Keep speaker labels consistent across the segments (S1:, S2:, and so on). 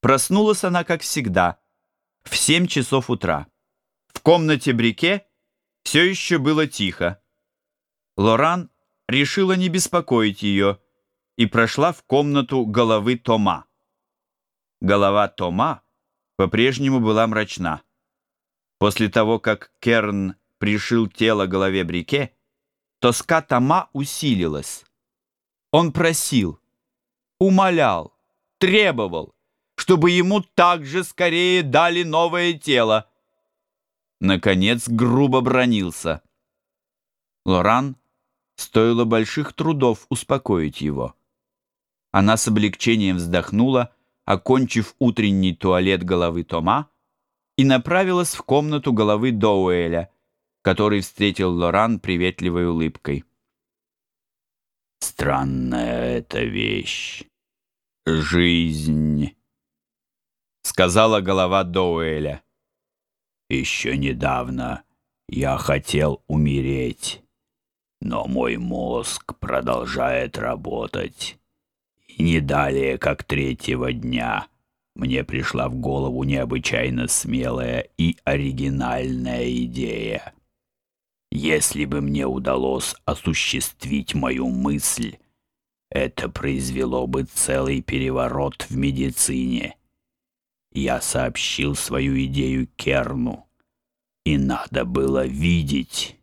S1: Проснулась она, как всегда, в семь часов утра. В комнате Брике все еще было тихо. Лоран решила не беспокоить ее и прошла в комнату головы Тома. Голова Тома по-прежнему была мрачна. После того, как Керн пришил тело голове Брике, тоска Тома усилилась. Он просил, умолял, требовал, чтобы ему также скорее дали новое тело. Наконец грубо бронился. Лоран стоило больших трудов успокоить его. Она с облегчением вздохнула, окончив утренний туалет головы Тома, и направилась в комнату головы Доуэля, который встретил Лоран приветливой улыбкой.
S2: «Странная эта вещь. Жизнь», — сказала голова Доуэля. «Еще недавно я хотел умереть, но мой мозг продолжает работать. И не далее, как третьего дня, мне пришла в голову необычайно смелая и оригинальная идея». Если бы мне удалось осуществить мою мысль, это произвело бы целый переворот в медицине. Я сообщил свою идею Керну, и надо было видеть,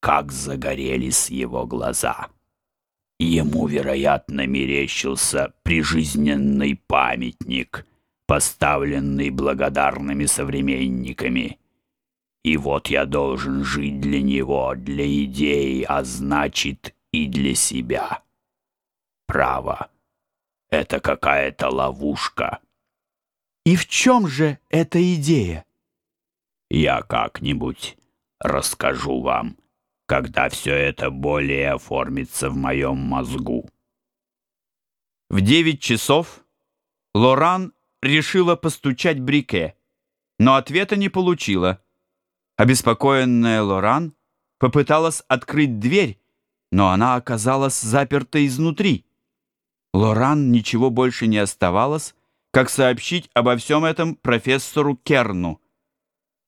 S2: как загорелись его глаза. Ему, вероятно, мерещился прижизненный памятник, поставленный благодарными современниками. И вот я должен жить для него, для идей, а значит и для себя. Право, это какая-то ловушка.
S1: И в чем же эта идея?
S2: Я как-нибудь расскажу вам, когда все это более оформится в моем мозгу.
S1: В девять часов Лоран решила постучать Брике, но ответа не получила. Обеспокоенная Лоран попыталась открыть дверь, но она оказалась заперта изнутри. Лоран ничего больше не оставалось, как сообщить обо всем этом профессору Керну.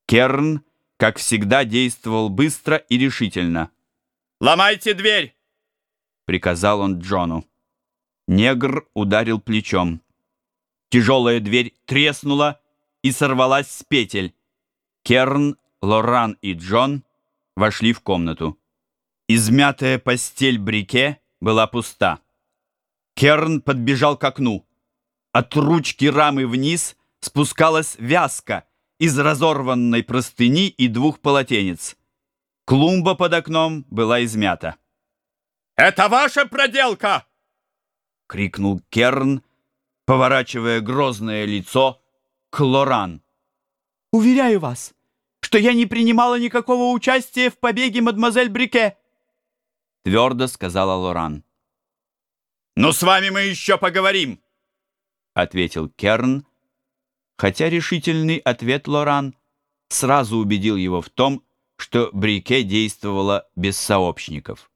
S1: Керн, как всегда, действовал быстро и решительно. «Ломайте дверь!» — приказал он Джону. Негр ударил плечом. Тяжелая дверь треснула и сорвалась с петель. Керн Лоран и Джон вошли в комнату. Измятая постель Брике была пуста. Керн подбежал к окну. От ручки рамы вниз спускалась вязка из разорванной простыни и двух полотенец. Клумба под окном была измята. «Это ваша проделка!» — крикнул Керн, поворачивая грозное лицо к Лоран. «Уверяю вас, что я не принимала никакого участия в побеге мадемуазель Брике», — твердо сказала Лоран. «Ну, с вами мы еще поговорим», — ответил Керн, хотя решительный ответ Лоран сразу убедил его в том, что Брике действовала без сообщников.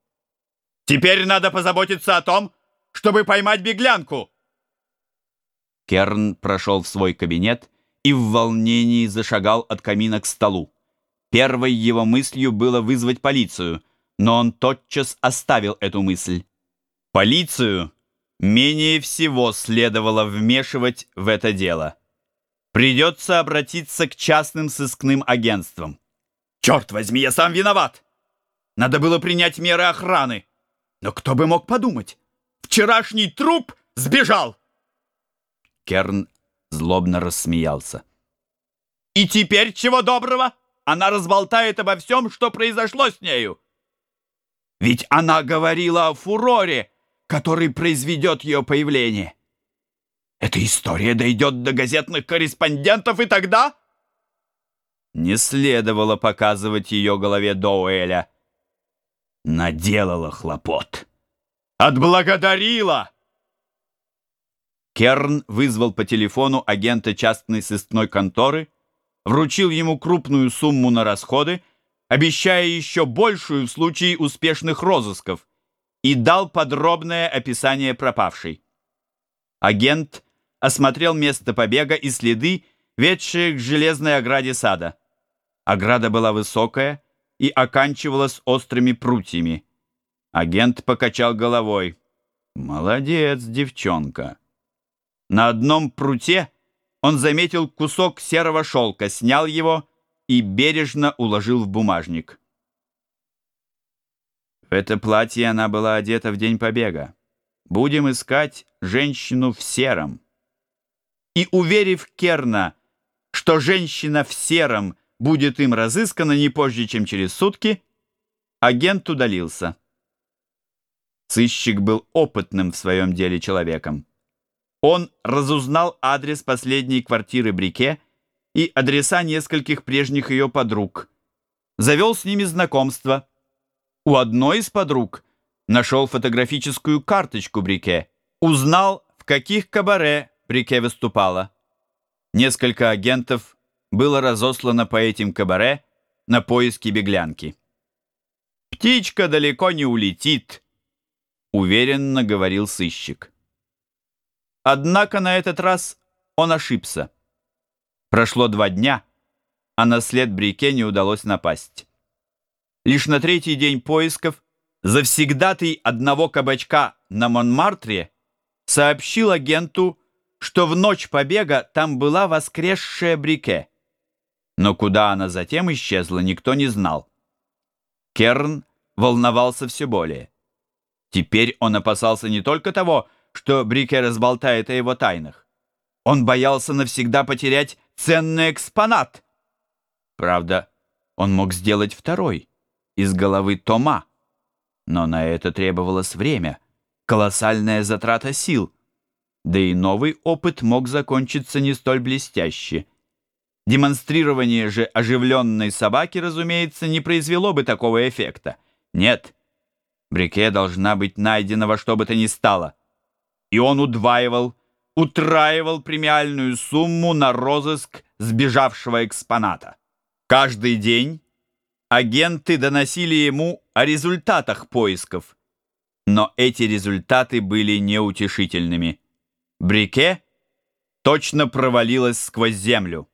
S1: «Теперь надо позаботиться о том, чтобы поймать беглянку!» Керн прошел в свой кабинет и в волнении зашагал от камина к столу. Первой его мыслью было вызвать полицию, но он тотчас оставил эту мысль. Полицию менее всего следовало вмешивать в это дело. Придется обратиться к частным сыскным агентствам. Черт возьми, я сам виноват! Надо было принять меры охраны. Но кто бы мог подумать? Вчерашний труп сбежал! Керн злобно рассмеялся. «И теперь чего доброго? Она разболтает обо всем, что произошло с нею. Ведь она говорила о фуроре, который произведет ее появление. Эта история дойдет до газетных корреспондентов, и тогда...» Не следовало показывать ее голове Доуэля. Наделала хлопот. Отблагодарила! Керн вызвал по телефону агента частной сыскной конторы, вручил ему крупную сумму на расходы, обещая еще большую в случае успешных розысков, и дал подробное описание пропавшей. Агент осмотрел место побега и следы, ведшие к железной ограде сада. Ограда была высокая и оканчивалась острыми прутьями. Агент покачал головой. «Молодец, девчонка». На одном пруте он заметил кусок серого шелка, снял его и бережно уложил в бумажник. В это платье она была одета в день побега. Будем искать женщину в сером. И, уверив Керна, что женщина в сером будет им разыскана не позже, чем через сутки, агент удалился. Сыщик был опытным в своем деле человеком. Он разузнал адрес последней квартиры Брике и адреса нескольких прежних ее подруг. Завел с ними знакомство. У одной из подруг нашел фотографическую карточку Брике. Узнал, в каких кабаре Брике выступала. Несколько агентов было разослано по этим кабаре на поиски беглянки. «Птичка далеко не улетит», — уверенно говорил сыщик. Однако на этот раз он ошибся. Прошло два дня, а на след Брике не удалось напасть. Лишь на третий день поисков завсегдатый одного кабачка на Монмартре сообщил агенту, что в ночь побега там была воскресшая Брике. Но куда она затем исчезла, никто не знал. Керн волновался все более. Теперь он опасался не только того, что Брике разболтает о его тайнах. Он боялся навсегда потерять ценный экспонат. Правда, он мог сделать второй, из головы Тома. Но на это требовалось время, колоссальная затрата сил. Да и новый опыт мог закончиться не столь блестяще. Демонстрирование же оживленной собаки, разумеется, не произвело бы такого эффекта. Нет, Брике должна быть найдена во что бы то ни стало и он удваивал, утраивал премиальную сумму на розыск сбежавшего экспоната. Каждый день агенты доносили ему о результатах поисков, но эти результаты были неутешительными. Брике точно провалилась сквозь землю.